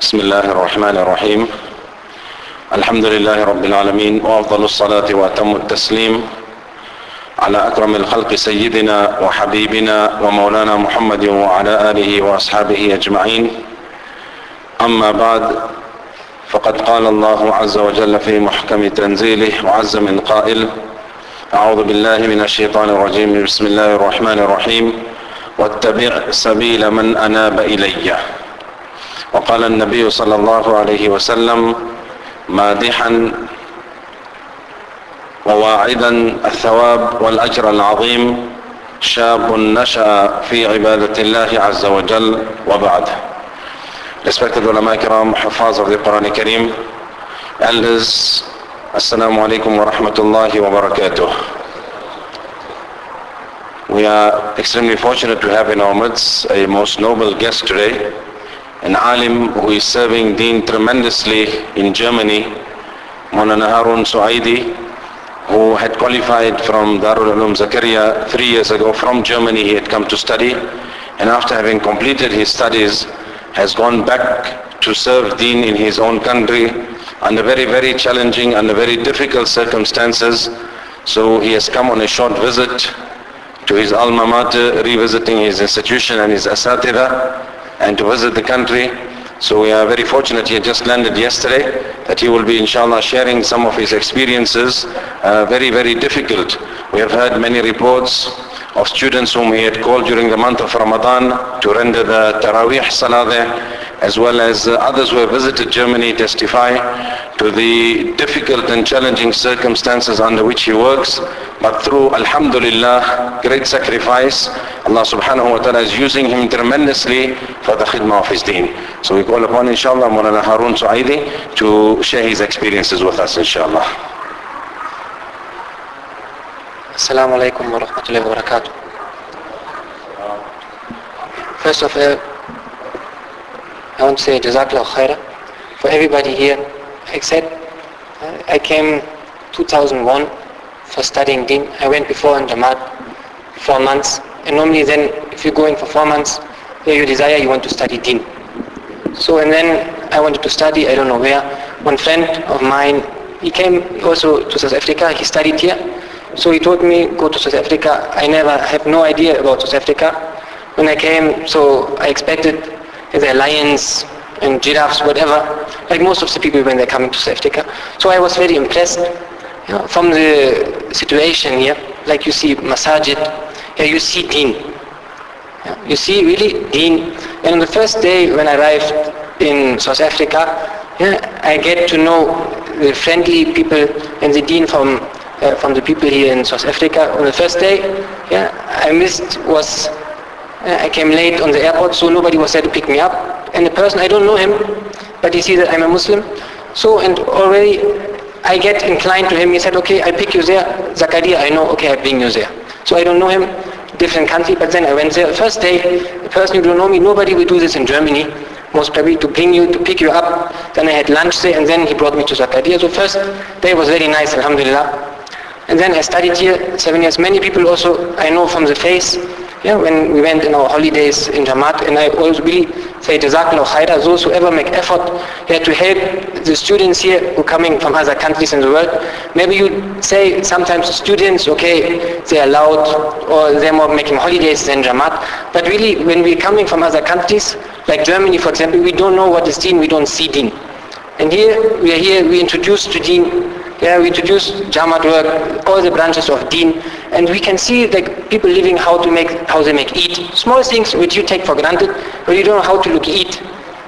بسم الله الرحمن الرحيم. الحمد لله رب العالمين وأفضل الصلاة وأتم التسليم على أكرم الخلق سيدنا وحبيبنا ومولانا محمد وعلى آله وأصحابه أجمعين. أما بعد فقد قال الله عز وجل في محكم تنزيله وعز من قائل أعوذ بالله من الشيطان الرجيم بسم الله الرحمن الرحيم واتبع سبيل من أناب إلي. وقال النبي صلى الله عليه وسلم مادحا وواعدا الثواب والأجر العظيم شاب نشأ في عبادة الله عز وجل وبعد. Respected علماء كرام حفاظ في القرآن الكريم ألز السلام عليكم ورحمة الله وبركاته We are extremely fortunate to have in our midst a most noble guest today. An alim who is serving deen tremendously in Germany, Maulana Harun Suaidi, who had qualified from Darul Ulum Zakaria three years ago from Germany. He had come to study, and after having completed his studies, has gone back to serve deen in his own country under very, very challenging, under very difficult circumstances. So he has come on a short visit to his alma mater, revisiting his institution and his asatiza, and to visit the country. So we are very fortunate he just landed yesterday that he will be inshallah sharing some of his experiences, uh, very, very difficult. We have heard many reports of students whom he had called during the month of Ramadan to render the Taraweeh Salah there, as well as uh, others who have visited Germany testify to the difficult and challenging circumstances under which he works. But through Alhamdulillah, great sacrifice, Allah subhanahu wa ta'ala is using him tremendously for the khidmah of his deen. So we call upon inshallah Mulana Harun Suaidi to share his experiences with us inshallah. Assalamu alaikum wa rahmatullahi wa barakatuh. First of all, I want to say Jazakallah khairah for everybody here except uh, I came 2001 for studying deen. I went before in Jamaat four months and normally then if you go in for four months where you desire you want to study deen. So and then I wanted to study, I don't know where. One friend of mine, he came also to South Africa, he studied here. So he told me, go to South Africa. I never have no idea about South Africa. When I came, so I expected the lions and giraffes, whatever, like most of the people when they're coming to South Africa. So I was very impressed you know, from the situation here. Like you see masajid, here you see deen. Yeah, you see really deen. And on the first day when I arrived in South Africa, yeah, I get to know the friendly people and the deen from uh, from the people here in South Africa. On the first day, yeah, I missed was uh, I came late on the airport, so nobody was there to pick me up. And the person I don't know him, but he sees that I'm a Muslim. So and already I get inclined to him. He said, "Okay, I pick you there, Zakaria. I know. Okay, I bring you there." So I don't know him, different country, but then I went there. First day, the person you don't know me, nobody will do this in Germany most probably to bring you, to pick you up. Then I had lunch there and then he brought me to Zakaria. So first day was very nice, Alhamdulillah. And then I studied here seven years. Many people also I know from the face, yeah, when we went in our holidays in Jamaat, and I always really say Jazakallah khaira, those who ever make effort here to help the students here who are coming from other countries in the world. Maybe you say sometimes students, okay, they are loud or they're more making holidays than Jamaat. But really, when we're coming from other countries, like Germany for example, we don't know what is deen, we don't see deen. And here, we are here, we introduce to deen, yeah, we introduce Jamaat work, all the branches of deen, and we can see like people living how to make, how they make eat. Small things which you take for granted, but you don't know how to look eat.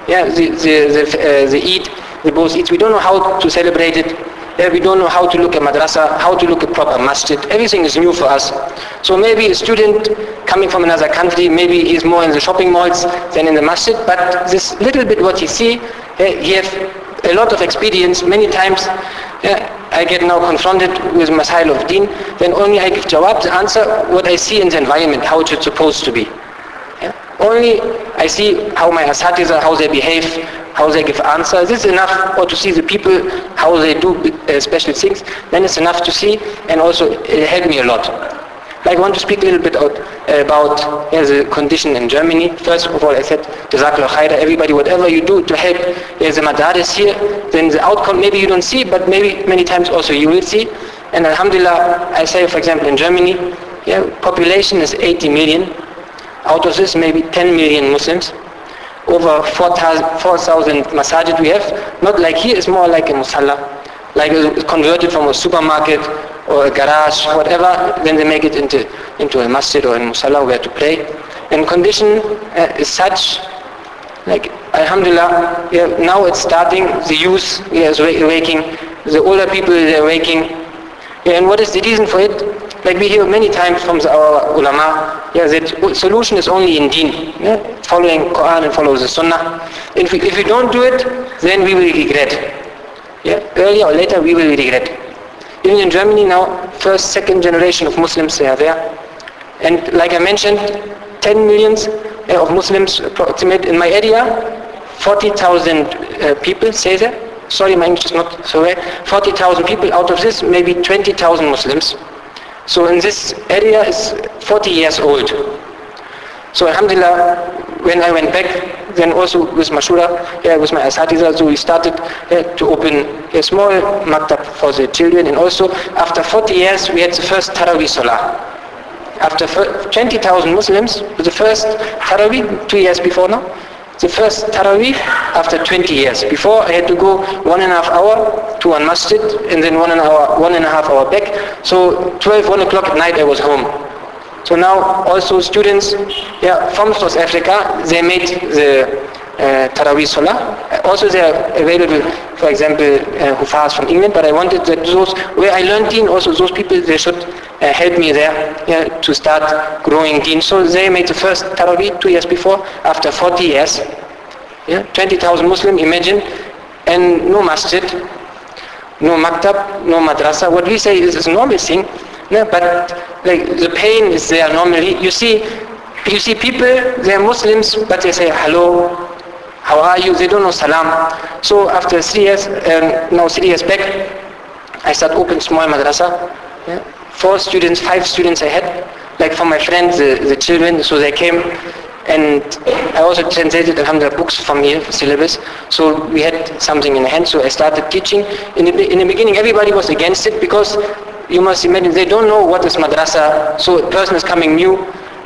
Yeah, the, the, the, uh, the eat, the both eats. We don't know how to celebrate it. Yeah, we don't know how to look at madrasa, how to look at proper masjid. Everything is new for us. So maybe a student coming from another country, maybe he's more in the shopping malls than in the masjid, but this little bit what he see, yeah, he have a lot of experience many times. Yeah, I get now confronted with masail of deen, then only I give jawab, the answer, what I see in the environment, how it is supposed to be. Yeah? Only I see how my asatiza, how they behave, how they give answers. This is enough, or to see the people, how they do uh, special things, then it's enough to see, and also it helped me a lot. I want to speak a little bit out, about yeah, the condition in Germany. First of all, I said, Jazakallah khaira, everybody, whatever you do to help yeah, the madaris here, then the outcome maybe you don't see, but maybe many times also you will see. And Alhamdulillah, I say, for example, in Germany, yeah, population is 80 million. Out of this, maybe 10 million Muslims. Over 4,000 4, masajid we have. Not like here, it's more like a musalla. Like uh, converted from a supermarket or a garage, whatever, then they make it into, into a masjid or a musalla where to pray. And condition uh, is such, like Alhamdulillah, yeah, now it's starting, the youth yeah, is waking, the older people they're waking. Yeah, and what is the reason for it? Like we hear many times from our ulama, yeah, that solution is only in deen, yeah, following Quran and follow the Sunnah. If we, if we don't do it, then we will regret. Yeah, earlier or later we will regret. Even in Germany now, first, second generation of Muslims they are there. And like I mentioned, 10 millions of Muslims approximate in my area, 40,000 uh, people say that. Sorry, my English is not so well. 40,000 people, out of this, maybe 20,000 Muslims. So in this area is 40 years old. So Alhamdulillah, when I went back, then also with Mashura, yeah, with my asatiza, so we started yeah, to open a small maktab for the children. And also, after 40 years, we had the first Tarawih Salah. After 20,000 Muslims, the first Tarawih, two years before now, the first Tarawih after 20 years. Before I had to go one and a half hour to one masjid and then one and a, hour, one and a half hour back. So 12, 1 o'clock at night I was home. So now also students yeah, from South Africa, they made the uh, Salah. Also they are available, for example, uh, who fast from England, but I wanted that those, where I learned deen, also those people, they should uh, help me there yeah, to start growing deen. So they made the first Taraweeh two years before, after 40 years. Yeah, 20,000 Muslim, imagine, and no masjid, no maktab, no madrasa. What we say is a normal thing, yeah, but like the pain is there normally. You see, you see people, they are Muslims, but they say hello, how are you? They don't know salam. So after three years, um, now three years back, I start open small madrasa. Yeah. Four students, five students I had, like for my friends, the, the children, so they came and I also translated alhamdulillah books from here, syllabus. So we had something in hand, so I started teaching. In the, in the beginning everybody was against it because you must imagine they don't know what is madrasa. So a person is coming new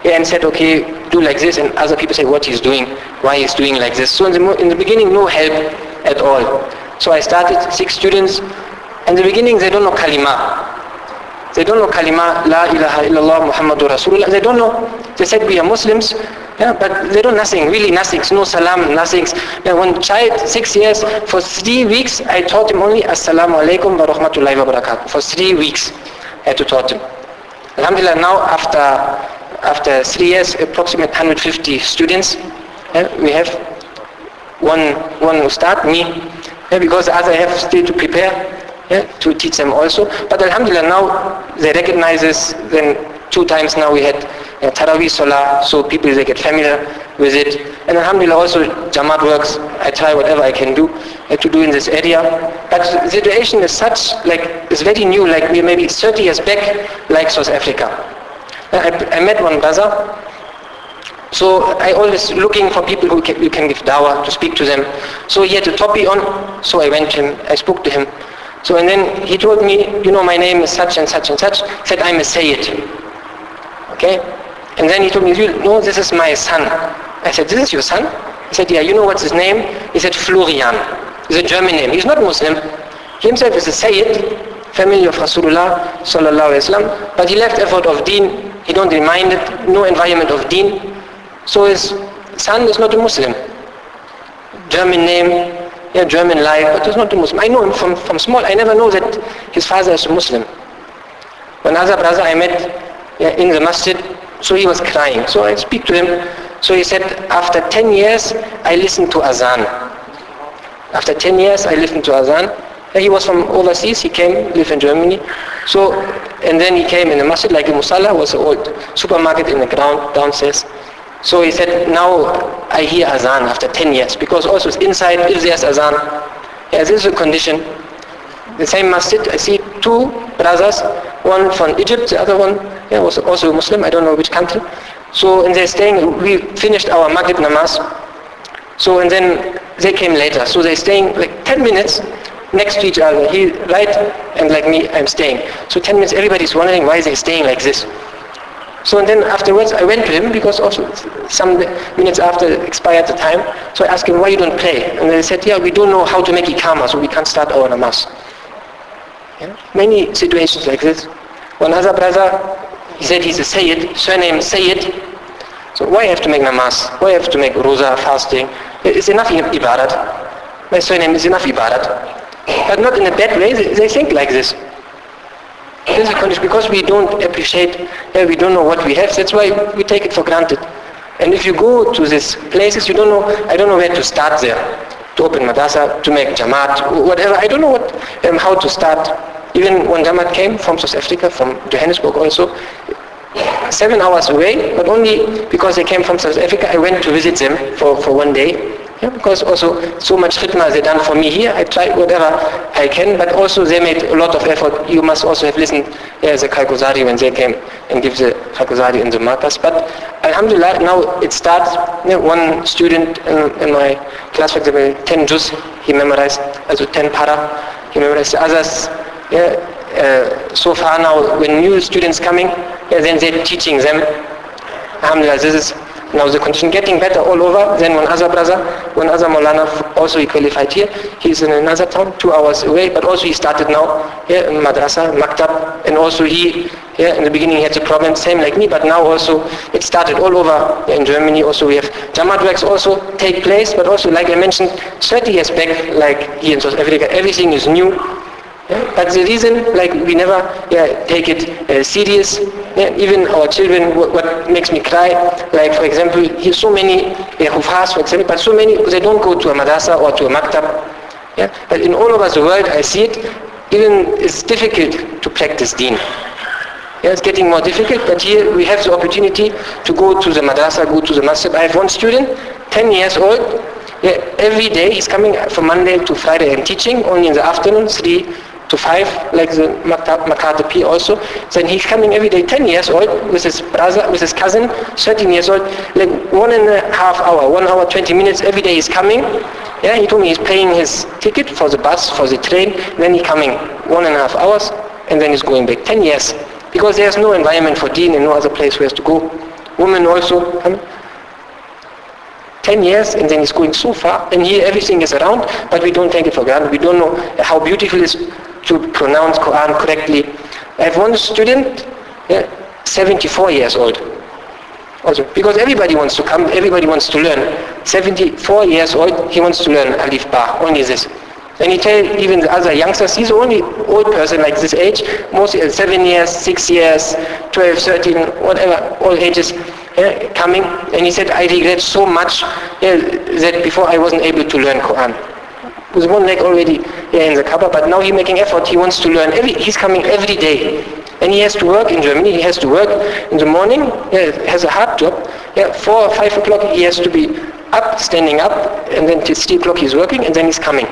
and said, okay, do like this, and other people say what he's doing, why he's doing like this. So in the, in the beginning, no help at all. So I started six students. In the beginning, they don't know kalima. They don't know kalima, la ilaha illallah Muhammadur Rasulullah. They don't know. They said we are Muslims, yeah, but they don't nothing, really nothing. No salam, nothing. Yeah, one child, six years, for three weeks, I taught him only assalamu alaikum wa rahmatullahi wa barakatuh. For three weeks, I had to taught him. Alhamdulillah, now after after three years, approximately 150 students, yeah, we have one one start me, yeah, because as I have still to prepare yeah, to teach them also. But Alhamdulillah, now they recognize this. Then two times now we had uh, Taraweeh Salah, so people they get familiar with it. And Alhamdulillah also Jamaat works. I try whatever I can do uh, to do in this area. But the situation is such, like, it's very new, like we maybe 30 years back, like South Africa. I, I met one brother. So I always looking for people who can, who can give dawah to speak to them. So he had a topic on, so I went to him, I spoke to him. So and then he told me, you know, my name is such and such and such. Said I'm a Sayyid. Okay? And then he told me, you know, this is my son. I said, this is your son? He said, yeah, you know what's his name? He said, Florian. It's a German name. He's not Muslim. He himself is a Sayyid, family of Rasulullah sallallahu alaihi wasallam. But he left effort of deen. He don't remind it, no environment of deen. So his son is not a Muslim. German name, yeah, German life, but he's not a Muslim. I know him from, from small. I never know that his father is a Muslim. One other brother I met yeah, in the masjid, so he was crying. So I speak to him. So he said, after 10 years, I listened to Azan. After 10 years, I listened to Azan. He was from overseas, he came, lived in Germany. So, and then he came in the masjid, like the Musalla was an old supermarket in the ground downstairs. So he said, now I hear Azan after 10 years, because also inside, if there's Azan, this is a condition. The same masjid, I see two brothers, one from Egypt, the other one yeah, was also Muslim, I don't know which country. So, and they're staying, we finished our Maghrib namaz. So, and then they came later. So they're staying like 10 minutes next to each other. He right and like me, I'm staying. So 10 minutes, everybody's wondering why they're staying like this. So and then afterwards I went to him because also some minutes after expired the time. So I asked him why you don't pray. And they said, yeah, we don't know how to make ikama, so we can't start our namaz. Yeah? Many situations like this. One other brother, he said he's a Sayyid, surname Sayyid. So why have to make namaz? Why have to make roza, fasting? It's enough ibadat. My surname is enough ibadat. But not in a bad way, they think like this. Condition because we don't appreciate, yeah, we don't know what we have, that's why we take it for granted. And if you go to these places, you don't know, I don't know where to start there. To open madrasa, to make jamaat, whatever. I don't know what, um, how to start. Even when jamaat came from South Africa, from Johannesburg also, seven hours away, but only because they came from South Africa, I went to visit them for, for one day. Yeah, because also so much khidmah they done for me here. I try whatever I can, but also they made a lot of effort. You must also have listened yeah, the Karguzari when they came and give the Karguzari in the markaz. But Alhamdulillah, now it starts. Yeah, one student in, in, my class, for example, 10 juz, he memorized, also 10 para, he memorized. The others, yeah, uh, so far now, when new students coming, yeah, then they're teaching them. Alhamdulillah, this is now the condition getting better all over. Then one other brother, one other Molana, also he qualified here. He's in another town, two hours away, but also he started now here in madrasa, maktab, and also he, yeah, in the beginning he had a problem, same like me, but now also it started all over in Germany. Also we have Jamaat works also take place, but also like I mentioned, 30 years back, like here in South Africa, everything is new. Yeah? But the reason, like, we never yeah, take it uh, serious. Yeah? Even our children, what, what, makes me cry, like, for example, so many yeah, Hufas, for example, but so many, they don't go to a madrasa or to a maktab. Yeah? But in all over the world, I see it, even it's difficult to practice deen. Yeah, it's getting more difficult, but here we have the opportunity to go to the madrasa, go to the masjid. I have one student, 10 years old, yeah, every day he's coming from Monday to Friday and teaching, only in the afternoon, 3 to five, like the Makata P also. Then he's coming every day, 10 years old, with his brother, with his cousin, 13 years old, like one and a half hour, one hour, 20 minutes every day he's coming. Yeah, he told me he's paying his ticket for the bus, for the train, then he's coming one and a half hours, and then he's going back. 10 years. Because there's no environment for deen and no other place where to go. Women also, 10 years and then he's going so far and here everything is around but we don't take it for granted. We don't know how beautiful is to pronounce Quran correctly. I have one student, yeah, 74 years old. Also, because everybody wants to come, everybody wants to learn. 74 years old, he wants to learn Alif Ba, only this. And he tell even the other youngsters, he's the only old person like this age, mostly uh, 7 years, 6 years, 12, 13, whatever, all ages yeah, coming. And he said, I regret so much yeah, that before I wasn't able to learn Quran with one leg already in the Kaaba, but now he's making effort. He wants to learn. Every, he's coming every day. And he has to work in Germany. He has to work in the morning. Yeah, has a hard job. Yeah, 4 or 5 o'clock he has to be up, standing up, and then till 3 o'clock he's working, and then he's coming.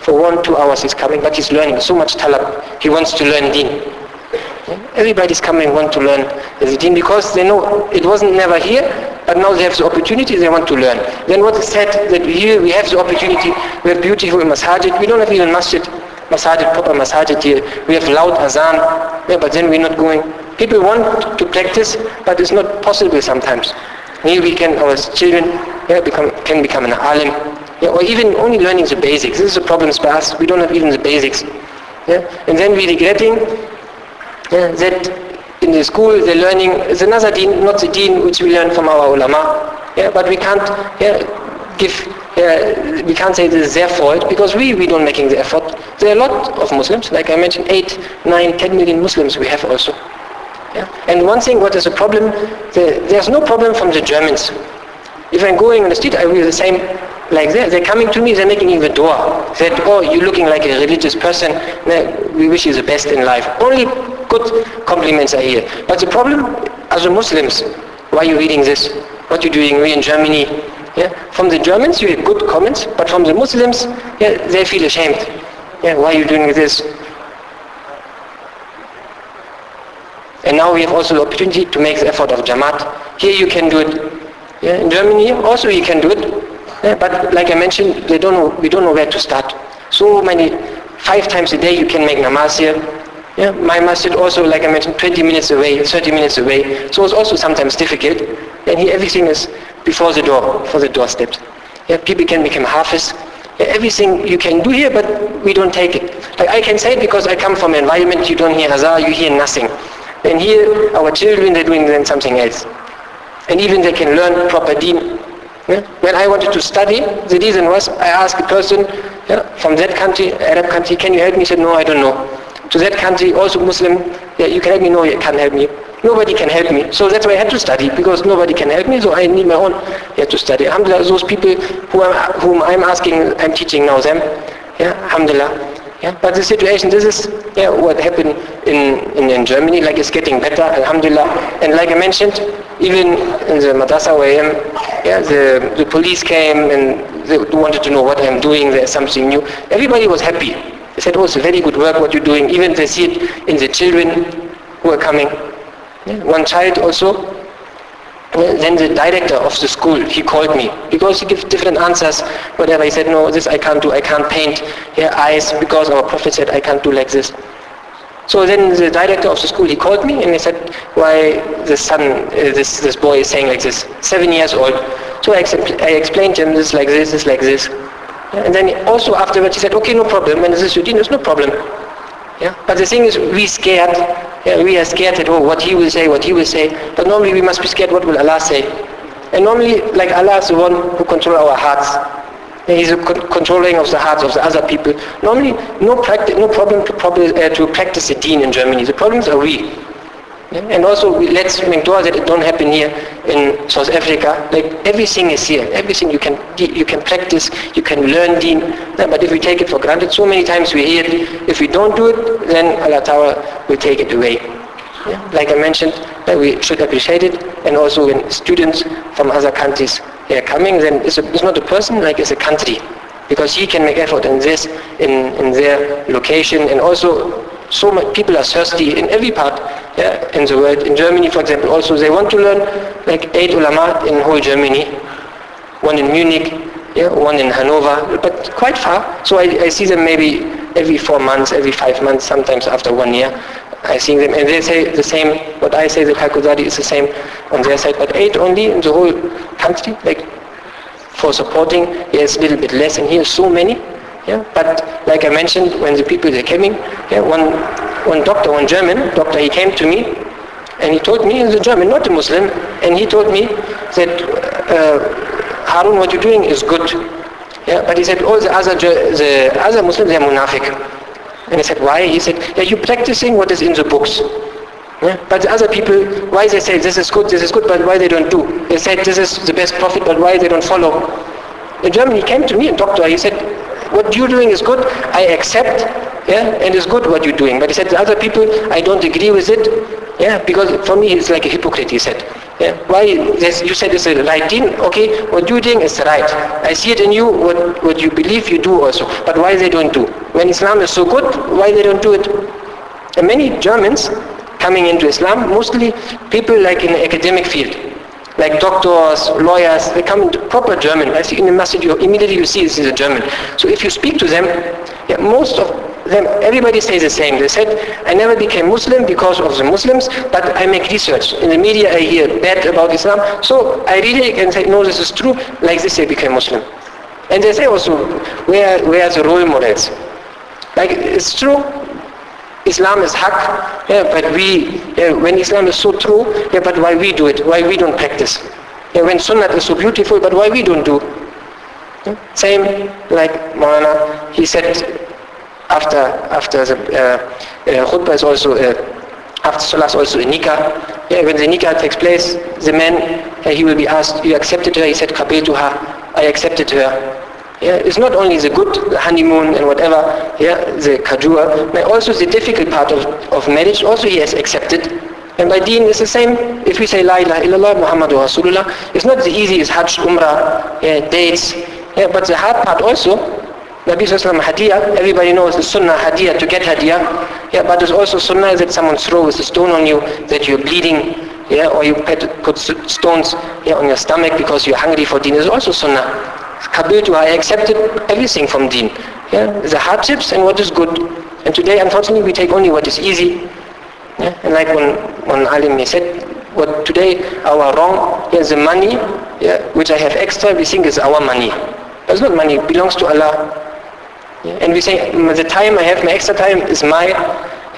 For one, two hours he's coming, but he's learning so much talab. He wants to learn deen. Everybody's coming want to learn the deen because they know it wasn't never here, but now they have the opportunity, they want to learn. Then what is said that here we have the opportunity, we have beautiful masajid, we don't have even masjid, masajid, proper masajid here. We have loud azan, yeah, but then we're not going. People want to practice, but it's not possible sometimes. Here we can, our children yeah, become, can become an alim, yeah, or even only learning the basics. This is a problem for us. We don't have even the basics. Yeah? And then we're regretting yeah, that in the school they're learning is another deen, not the deen which we learn from our ulama. Yeah, but we can't yeah, give, yeah, we can't say this is their fault because we, we don't making the effort. There are a lot of Muslims, like I mentioned, 8, 9, 10 million Muslims we have also. Yeah? And one thing, what is a problem, the, there's no problem from the Germans. If I'm going on the street, I will the same like that. They're coming to me, they're making even dua. That, oh, you're looking like a religious person. We wish you the best in life. Only good compliments are here. But the problem, as a Muslims, why are you reading this? What are you doing? We in Germany. Yeah? From the Germans, you have good comments, but from the Muslims, yeah, they feel ashamed. Yeah, why are you doing this? And now we have also the opportunity to make the effort of Jamaat. Here you can do it. Yeah, in Germany also you can do it. Yeah, but like I mentioned, they don't know, we don't know where to start. So many, five times a day you can make namaz here. Yeah, my masjid also, like I mentioned, 20 minutes away, 30 minutes away. So it's also sometimes difficult. And here everything is before the door, for the doorsteps. Yeah, people can become hafiz. Yeah, everything you can do here, but we don't take it. Like I can say it because I come from an environment, you don't hear azan, you hear nothing. And here, our children, they're doing then something else. And even they can learn proper deen. Yeah? When I wanted to study, the reason was I asked a person yeah, from that country, Arab country, can you help me? He said, no, I don't know. To that country, also Muslim, yeah, you can help me? No, you can't help me. Nobody can help me. So that's why I had to study, because nobody can help me, so I need my own yeah, to study. Alhamdulillah, those people who I'm, whom I'm asking, I'm teaching now them. Yeah, Alhamdulillah. Yeah, but the situation, this is yeah, what happened in, in, in, Germany, like it's getting better, alhamdulillah. And like I mentioned, even in the madrasa where I am, yeah, the, the police came and they wanted to know what I'm doing, there's something new. Everybody was happy. They said, oh, it's very good work what you're doing. Even they see it in the children who are coming. Yeah, one child also, then the director of the school, he called me because he gives different answers, whatever. He said, no, this I can't do. I can't paint here eyes because our prophet said I can't do like this. So then the director of the school, he called me and he said, why the son, uh, this, this boy is saying like this, seven years old. So I, I explained to him this like this, this like this. And then also afterwards he said, okay, no problem. When this is routine, there's no problem. Yeah? But the thing is, we scared. Yeah, we are scared at oh, what he will say, what he will say. But normally we must be scared what will Allah say. And normally, like Allah is the one who controls our hearts. Yeah, he's controlling of the hearts of the other people. Normally, no, practice, no problem to, prob- uh, to practice the deen in Germany. The problems are we. And also, we, let's make dua that it don't happen here in South Africa. Like everything is here. Everything you can you can practice, you can learn deen. But if we take it for granted, so many times we hear it. If we don't do it, then Allah Ta'ala will take it away. Yeah? Like I mentioned, that we should appreciate it. And also when students from other countries are coming, then it's, a, it's not a person, like it's a country. Because he can make effort in this, in, in their location, and also so much people are thirsty in every part yeah, in the world. In Germany, for example, also they want to learn like eight ulama in whole Germany, one in Munich, yeah, one in Hanover, but quite far. So I, I see them maybe every four months, every five months, sometimes after one year. I see them, and they say the same. What I say, the Karguzari is the same on their side, but eight only in the whole country, like for supporting. Yes, a little bit less, and here so many. Yeah, but like I mentioned, when the people are coming, yeah, one one doctor, one German doctor, he came to me and he told me, he's a German, not a Muslim, and he told me that uh, Harun, what you're doing is good. Yeah, but he said all the other the other Muslims are munafiq. And I said, why? He said, yeah, you're practicing what is in the books. Yeah? But the other people, why they say this is good, this is good, but why they don't do? They said this is the best prophet, but why they don't follow? In Germany, he came to me, a doctor, he said, what you're doing is good, I accept, yeah, and it's good what you're doing. But he said, the other people, I don't agree with it, yeah, because for me it's like a hypocrite, he said. Yeah, why, this, you said it's the right thing, okay, what you're doing is right. I see it in you, what, what you believe you do also, but why they don't do? When Islam is so good, why they don't do it? And many Germans coming into Islam, mostly people like in the academic field, like doctors, lawyers, they come in proper German. I see in the message, you immediately you see this is a German. So if you speak to them, yeah, most of them, everybody says the same. They said, I never became Muslim because of the Muslims, but I make research. In the media I hear bad about Islam, so I it and say, no, this is true, like this I became Muslim. And they say also, where, where are the role models? Like, it's true, Islam is haq, yeah, but we, yeah, when Islam is so true, yeah, but why we do it? Why we don't practice? Yeah, when Sunnah is so beautiful, but why we don't do? Yeah? Same like Maulana, he said after after the uh, uh, khutbah is also uh, after salah is also a nikah. Yeah, when the nikah takes place, the man uh, he will be asked, "You accepted her?" He said, her. I accepted her." Yeah, it's not only the good honeymoon and whatever, yeah, the kajua, but also the difficult part of, of marriage also he has accepted. And by deen it's the same. If we say La ilaha illallah Muhammadu Rasulullah, it's not the easy as Hajj, Umrah, yeah, dates, yeah, but the hard part also, Nabi Sallallahu Hadiyah, everybody knows the Sunnah Hadiyah to get Hadiyah. Yeah, but there's also Sunnah that someone throws a stone on you, that you're bleeding, yeah, or you put stones yeah, on your stomach because you're hungry for deen. There's also Sunnah. I accepted everything from deen. Yeah, the hardships and what is good. And today, unfortunately, we take only what is easy. Yeah? And like when, when Alim said, what today our wrong is the money, yeah, which I have extra, we think is our money. It's not money, it belongs to Allah. Yeah? And we say, mm, the time I have, my extra time is my,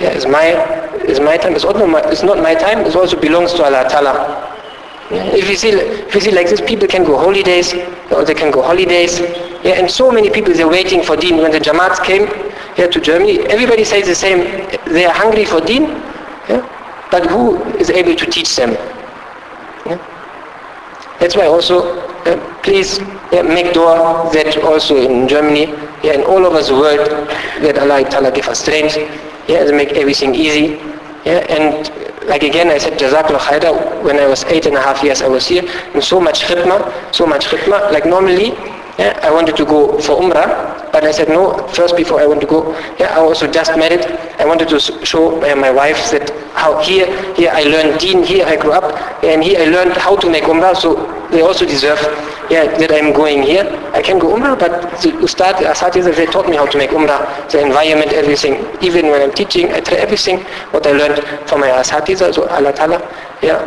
yeah, is my, is my time. It's, also my, it's not my time, it also belongs to Allah Ta'ala. If you see, if you see like this, people can go holidays, or they can go holidays. Yeah, and so many people they're waiting for Deen. When the Jamaats came here to Germany, everybody says the same. They are hungry for Deen, yeah, but who is able to teach them? Yeah? That's why also, uh, please yeah, make dua that also in Germany yeah, and all over the world that Allah Ta'ala give us strength, yeah, to make everything easy. Yeah, and like again, I said, Jazakallah khaira, when I was eight and a half years I was here, and so much khidmah, so much khidmah, like normally, yeah, I wanted to go for Umrah, but I said no, first before I want to go, yeah, I also just married, I wanted to show my wife that how here, here I learned deen, here I grew up, and here I learned how to make Umrah, so they also deserve yeah, that I'm going here. I can go Umrah, but the Ustad, Asatiza, they taught me how to make Umrah, the environment, everything. Even when I'm teaching, I try everything what I learned from my Asatiza, so Allah Ta'ala, yeah,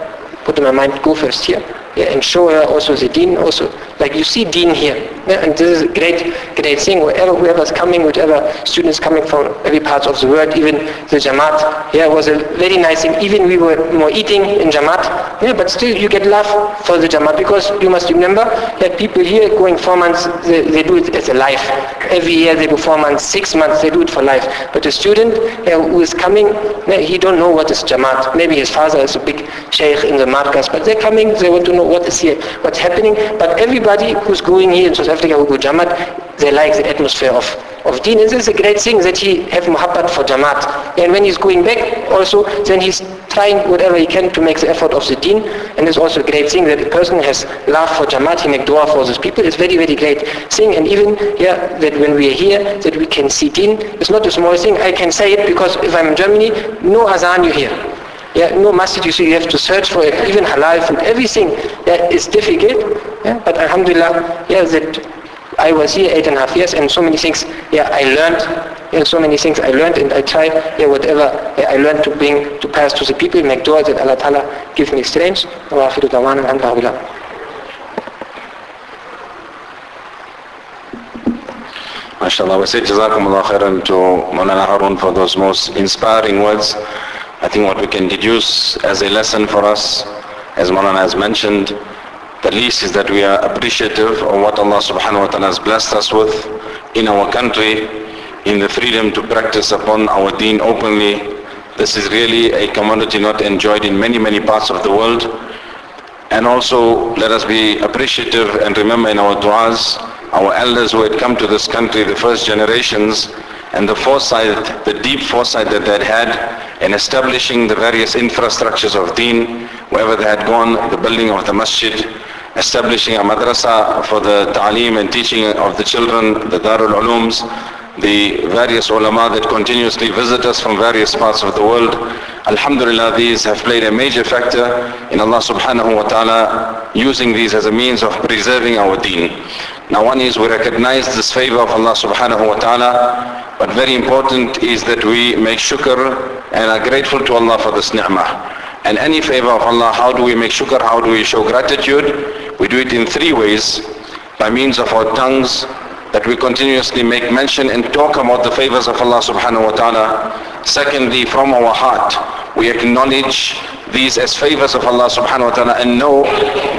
put in my mind, go first here yeah, and show her also the deen also. Like you see deen here. Yeah, and this is a great, great thing. Wherever whoever's coming, whatever students coming from every part of the world, even the Jamaat, yeah, was a very nice thing. Even we were more eating in Jamaat, yeah, but still you get love for the Jamaat because you must remember that people here going four months, they, they do it as a life. Every year they do four months, six months, they do it for life. But a student yeah, who is coming, yeah, he don't know what is Jamaat. Maybe his father is a big sheikh in the markaz, but they're coming, they want to know what is here, what's happening. But everybody who's going here in South Africa who go Jamaat, they like the atmosphere of, of deen. And this is a great thing that he have muhabbat for Jamaat. And when he's going back also, then he's trying whatever he can to make the effort of the deen. And it's also a great thing that a person has love for Jamaat, he make dua for those people. It's very, very great thing. And even yeah, that when we are here, that we can see deen, it's not a small thing. I can say it because if I'm in Germany, no azan you hear. Yeah, no masjid you see, you have to search for it, even halal food, everything yeah, is difficult. Yeah, but alhamdulillah, yeah, that I was here eight and a half years and so many things, yeah, I learned, yeah, so many things I learned and I try, yeah, whatever yeah, I learned to bring, to pass to the people, make dua that Allah Ta'ala give me strength. Wa akhiru dawana alhamdulillah. MashaAllah, we say Jazakumullah khairan to Maulana Harun for those most inspiring words. I think what we can deduce as a lesson for us, as Maulana has mentioned, the least is that we are appreciative of what Allah subhanahu wa ta'ala has blessed us with in our country, in the freedom to practice upon our deen openly. This is really a commodity not enjoyed in many, many parts of the world. And also let us be appreciative and remember in our du'as, our elders who had come to this country, the first generations, and the foresight, the deep foresight that they had in establishing the various infrastructures of deen, wherever they had gone, the building of the masjid, establishing a madrasa for the ta'aleem and teaching of the children, the Darul Ulooms, the various ulama that continuously visit us from various parts of the world. Alhamdulillah, these have played a major factor in Allah subhanahu wa ta'ala using these as a means of preserving our deen. Now one is we recognize this favor of Allah subhanahu wa ta'ala, but very important is that we make shukr and are grateful to Allah for this ni'mah. And any favor of Allah, how do we make shukr, how do we show gratitude? We do it in three ways. By means of our tongues, that we continuously make mention and talk about the favors of Allah subhanahu wa ta'ala. Secondly, from our heart, we acknowledge these as favors of Allah subhanahu wa ta'ala and know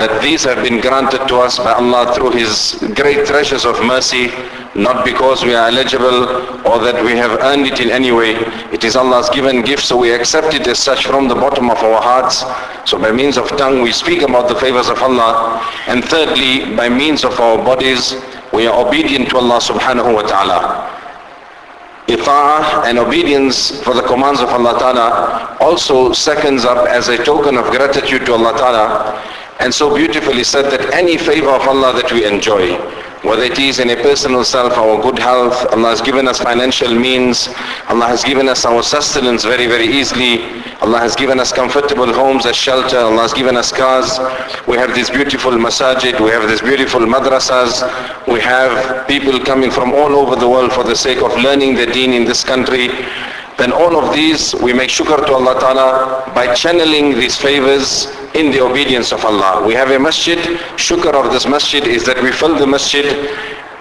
that these have been granted to us by Allah through His great treasures of mercy, not because we are eligible or that we have earned it in any way. It is Allah's given gift, so we accept it as such from the bottom of our hearts. So by means of tongue, we speak about the favors of Allah. And thirdly, by means of our bodies, we are obedient to Allah subhanahu wa ta'ala. Ita'ah and obedience for the commands of Allah Ta'ala also seconds up as a token of gratitude to Allah Ta'ala and so beautifully said that any favor of Allah that we enjoy, whether it is in a personal self, our good health, Allah has given us financial means, Allah has given us our sustenance very, very easily, Allah has given us comfortable homes as shelter, Allah has given us cars, we have this beautiful masajid, we have these beautiful madrasas, we have people coming from all over the world for the sake of learning the deen in this country. Then all of these we make shukr to Allah Ta'ala by channeling these favors in the obedience of Allah. We have a masjid, shukr of this masjid is that we fill the masjid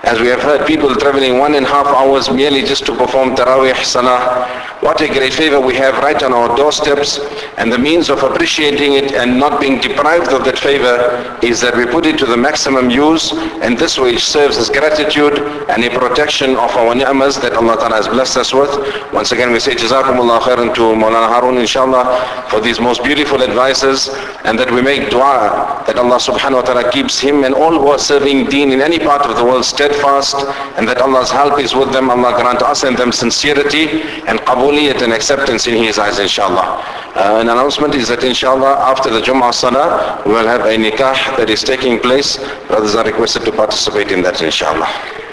as we have heard people traveling one and a half hours merely just to perform Taraweeh Salah. What a great favor we have right on our doorsteps and the means of appreciating it and not being deprived of that favor is that we put it to the maximum use and this way it serves as gratitude and a protection of our ni'mas that Allah Ta'ala has blessed us with. Once again we say Jazakumullah khairan to Maulana Harun inshallah for these most beautiful advices and that we make dua that Allah subhanahu wa ta'ala keeps him and all who are serving deen in any part of the world steadfast and that Allah's help is with them. Allah grant us and them sincerity and qabuliyat and acceptance in His eyes inshallah. Uh, an announcement is that inshallah after the Jum'ah Salah we will have a nikah that is taking place. Brothers are requested to participate in that inshallah.